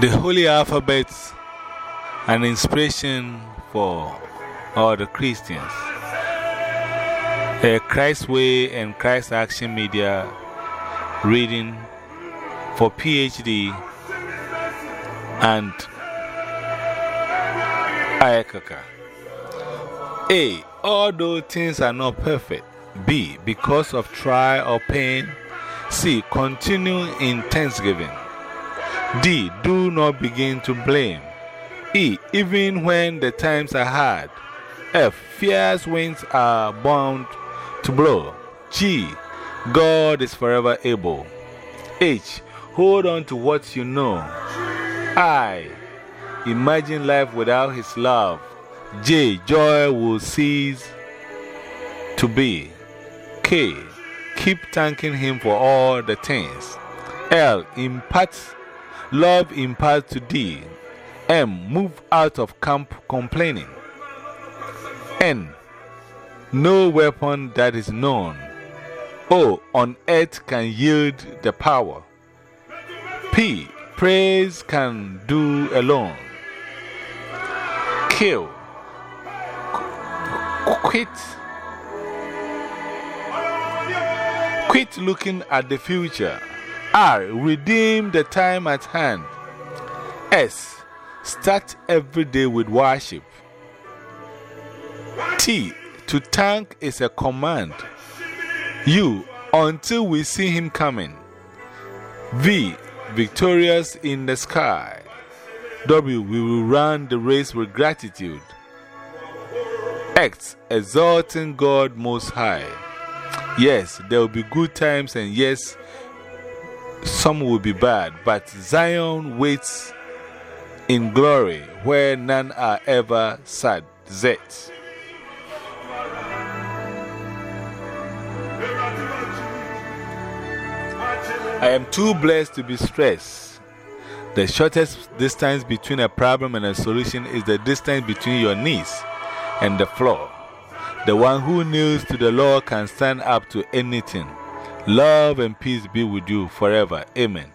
The Holy Alphabet, an inspiration for all the Christians. A Christ Way and Christ Action Media reading for PhD and Ayakaka. A. Hey, all those things are not perfect. B. Because of trial or pain. C. Continue in thanksgiving. D. Do not begin to blame. E. Even when the times are hard. F. Fierce winds are bound to blow. G. God is forever able. H. Hold on to what you know. I. Imagine life without His love. J. Joy will cease to be. K. Keep thanking Him for all the things. L. Impart love impart to D. M. Move out of camp complaining. N. No weapon that is known. O. On earth can yield the power. P. Praise can do alone. Q. Quit. Quit looking at the future. R. Redeem the time at hand. S. Start every day with worship. T. To thank is a command. U. Until we see him coming. V. Victorious in the sky. W. We will run the race with gratitude. X. Exalting God Most High. Yes, there will be good times, and yes, some will be bad, but Zion waits in glory where none are ever sad. Z. I am too blessed to be stressed. The shortest distance between a problem and a solution is the distance between your knees and the floor. The one who kneels to the Lord can stand up to anything. Love and peace be with you forever. Amen.